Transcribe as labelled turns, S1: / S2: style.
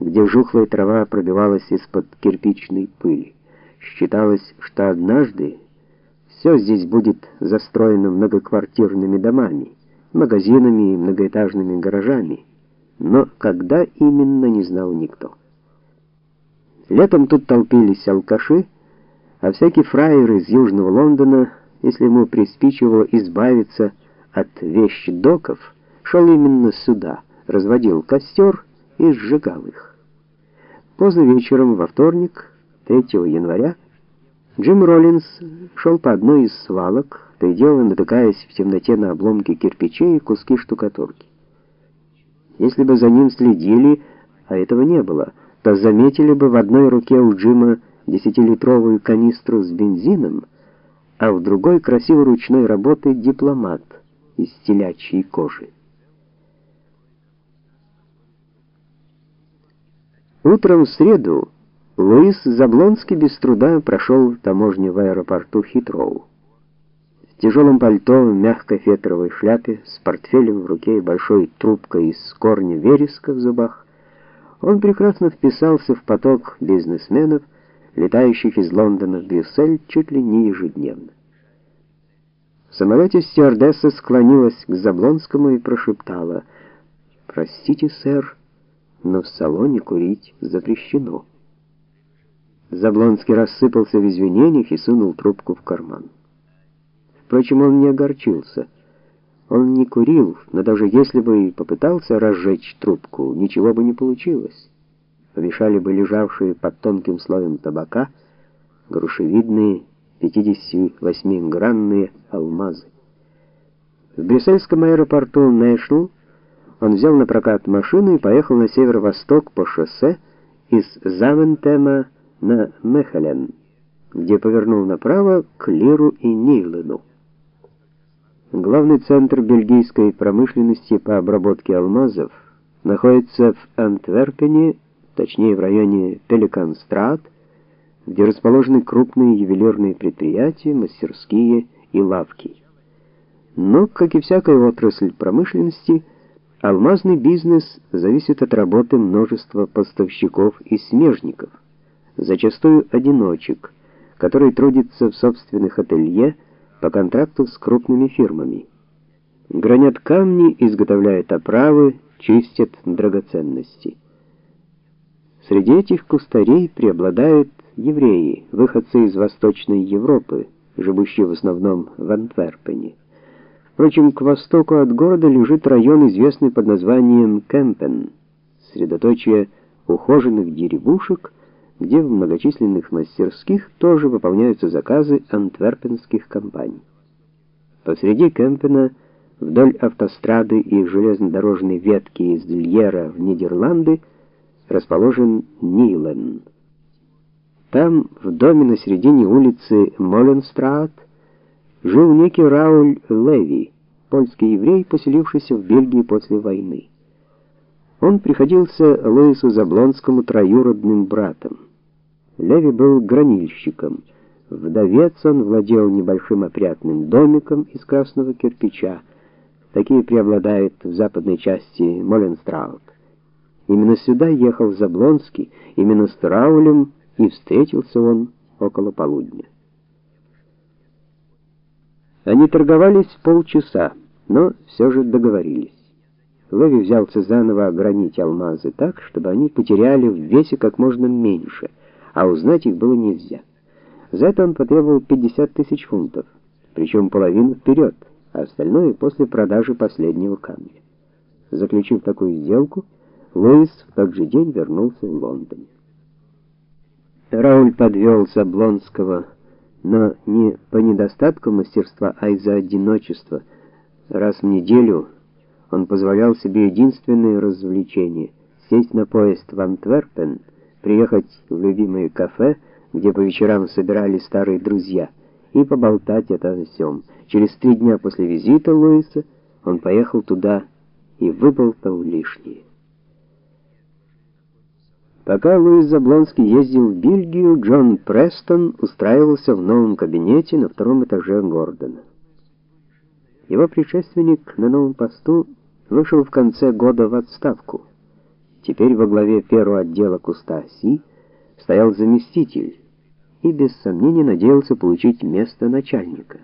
S1: где жухлая трава пробивалась из-под кирпичной пыли. Считалось, что однажды все здесь будет застроено многоквартирными домами, магазинами и многоэтажными гаражами, но когда именно не знал никто. Летом тут толпились алкаши, а всякий фраер из Южного Лондона, если ему приспичивало избавиться от вещдоков, шел именно сюда, разводил костер и сжигал их. Поздно вечером во вторник, 3 января, Джим Роллинс шел по одной из свалок, то и дело натыкаясь в темноте на обломки кирпичей и куски штукатурки. Если бы за ним следили, а этого не было, то заметили бы в одной руке у Джима десятилитровую канистру с бензином, а в другой красивой ручной работы дипломат из телячьей кожи. Утром в среду Луис Заблонский без труда прошел таможню в аэропорту Хитроу. В тяжелом пальто, в мягкой фетровой шляпе, с портфелем в руке и большой трубкой из корня вереска в зубах, он прекрасно вписался в поток бизнесменов, летающих из Лондона в Брюссель чуть ли не ежедневно. В самолете стюардесса склонилась к Заблонскому и прошептала: "Простите, сэр, но в салоне курить запрещено". Заблонский рассыпался в извинениях и сунул трубку в карман. Впрочем, он не огорчился. Он не курил, но даже если бы и попытался разжечь трубку, ничего бы не получилось. Помешали бы лежавшие под тонким слоем табака грушевидные 58-гранные алмазы. В брюссельском аэропорту Нэшнл он взял на прокат машину и поехал на северо-восток по шоссе из Завентема на Мехелен, где повернул направо к Лиру и Нейлену. Главный центр бельгийской промышленности по обработке алмазов находится в Антверпене, точнее в районе Пеликанстрат, где расположены крупные ювелирные предприятия, мастерские и лавки. Но, как и всякая отрасль промышленности, алмазный бизнес зависит от работы множества поставщиков и смежников зачастую одиночек, которые трудятся в собственных ателье по контракту с крупными фирмами. Гранят камни, изготовляют оправы, чистят драгоценности. Среди этих кустарей преобладают евреи, выходцы из Восточной Европы, живущие в основном в Антверпене. Впрочем, к востоку от города лежит район, известный под названием Кемпен, средоточие ухоженных деревушек, где в многочисленных мастерских тоже выполняются заказы антверпенских компаний. Посреди Кемпена, вдоль автострады и железнодорожной ветки из Льера в Нидерланды, расположен Нилен. Там, в доме на середине улицы Моленстрат, жил некий Рауль Леви, польский еврей, поселившийся в Бельгии после войны. Он приходился Луису Заблонскому троюродным братом. Леви был гранильщиком. Вдовец он владел небольшим опрятным домиком из красного кирпича. Такие преобладают в западной части Моленстраут. Именно сюда ехал Заблонский, именно с Раулем и встретился он около полудня. Они торговались полчаса, но все же договорились. Леви взялся заново огранить алмазы так, чтобы они потеряли в весе как можно меньше — а узнать их было нельзя. За это он потребовал 50 тысяч фунтов, причем половину вперед, а остальное после продажи последнего камня. Заключив такую сделку, Луис в тот же день вернулся в Лондон. Рауль подвел Заблонского, но не по недостатку мастерства, а из-за одиночества. Раз в неделю он позволял себе единственное развлечение сесть на поезд в Антверпен приехать в любимое кафе, где по вечерам собирались старые друзья, и поболтать о всем. Через три дня после визита Луиса он поехал туда и выболтал лишнее. Пока Луис Заблонский ездил в Бельгию, Джон Престон устраивался в новом кабинете на втором этаже Гордона. Его предшественник на новом посту вышел в конце года в отставку. Теперь во главе первого отдела куста Си стоял заместитель и без сомнения надеялся получить место начальника.